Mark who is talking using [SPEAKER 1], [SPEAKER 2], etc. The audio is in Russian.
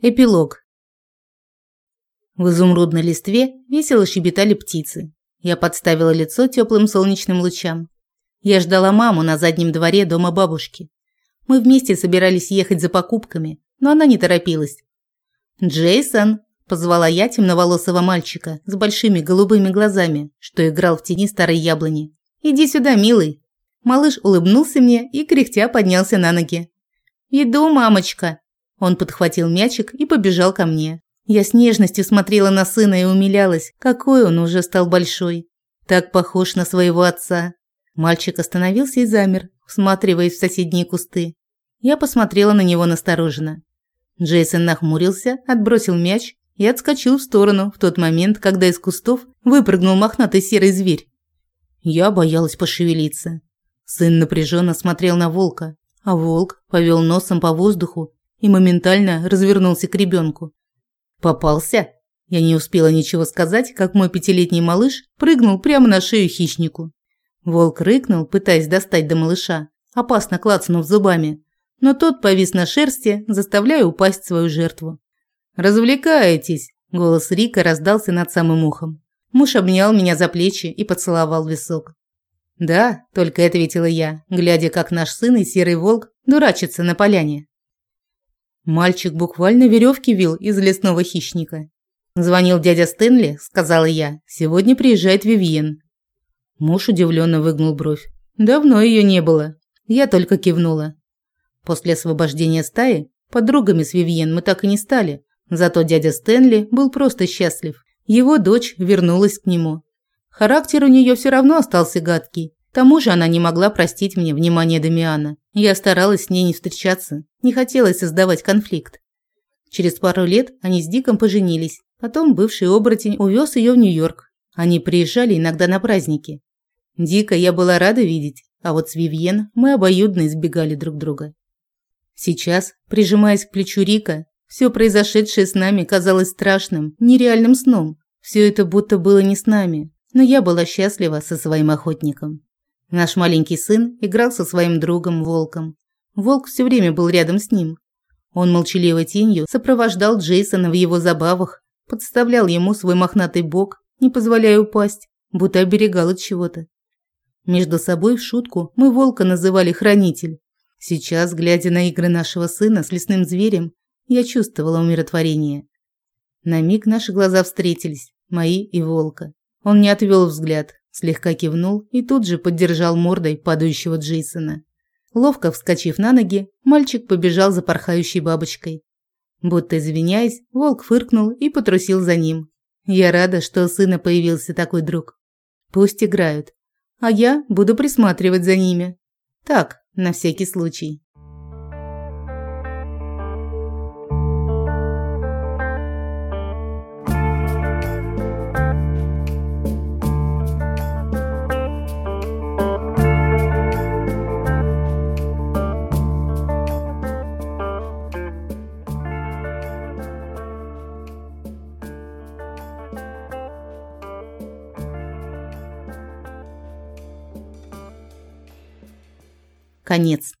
[SPEAKER 1] Эпилог. В изумрудной листве весело щебетали птицы. Я подставила лицо теплым солнечным лучам. Я ждала маму на заднем дворе дома бабушки. Мы вместе собирались ехать за покупками, но она не торопилась. «Джейсон!» – позвала я темноволосого мальчика с большими голубыми глазами, что играл в тени старой яблони. «Иди сюда, милый!» Малыш улыбнулся мне и кряхтя поднялся на ноги. «Иду, мамочка!» Он подхватил мячик и побежал ко мне. Я с нежностью смотрела на сына и умилялась, какой он уже стал большой. Так похож на своего отца. Мальчик остановился и замер, всматриваясь в соседние кусты. Я посмотрела на него настороженно. Джейсон нахмурился, отбросил мяч и отскочил в сторону в тот момент, когда из кустов выпрыгнул мохнатый серый зверь. Я боялась пошевелиться. Сын напряженно смотрел на волка, а волк повел носом по воздуху и моментально развернулся к ребенку. «Попался?» Я не успела ничего сказать, как мой пятилетний малыш прыгнул прямо на шею хищнику. Волк рыкнул, пытаясь достать до малыша, опасно клацнув зубами, но тот повис на шерсти, заставляя упасть свою жертву. «Развлекаетесь!» – голос Рика раздался над самым ухом. Муж обнял меня за плечи и поцеловал висок. «Да», – только ответила я, глядя, как наш сын и серый волк дурачатся на поляне. Мальчик буквально веревки вил из лесного хищника. Звонил дядя Стэнли, сказала я. Сегодня приезжает Вивьен. Муж удивленно выгнул бровь. Давно ее не было. Я только кивнула. После освобождения стаи подругами с Вивьен мы так и не стали. Зато дядя Стэнли был просто счастлив. Его дочь вернулась к нему. Характер у нее все равно остался гадкий. К тому же она не могла простить мне внимание Дамиана. Я старалась с ней не встречаться, не хотелось создавать конфликт. Через пару лет они с Диком поженились. Потом бывший оборотень увез ее в Нью-Йорк. Они приезжали иногда на праздники. Дика я была рада видеть, а вот с Вивьен мы обоюдно избегали друг друга. Сейчас, прижимаясь к плечу Рика, все произошедшее с нами казалось страшным, нереальным сном. Все это будто было не с нами, но я была счастлива со своим охотником. Наш маленький сын играл со своим другом Волком. Волк все время был рядом с ним. Он молчаливой тенью сопровождал Джейсона в его забавах, подставлял ему свой мохнатый бок, не позволяя упасть, будто оберегал от чего-то. Между собой в шутку мы Волка называли хранитель. Сейчас, глядя на игры нашего сына с лесным зверем, я чувствовала умиротворение. На миг наши глаза встретились, мои и Волка. Он не отвел взгляд, Слегка кивнул и тут же поддержал мордой падающего Джейсона. Ловко вскочив на ноги, мальчик побежал за порхающей бабочкой. Будто извиняясь, волк фыркнул и потрусил за ним. Я рада, что у сына появился такой друг. Пусть играют, а я буду присматривать за ними. Так, на всякий случай. Конец.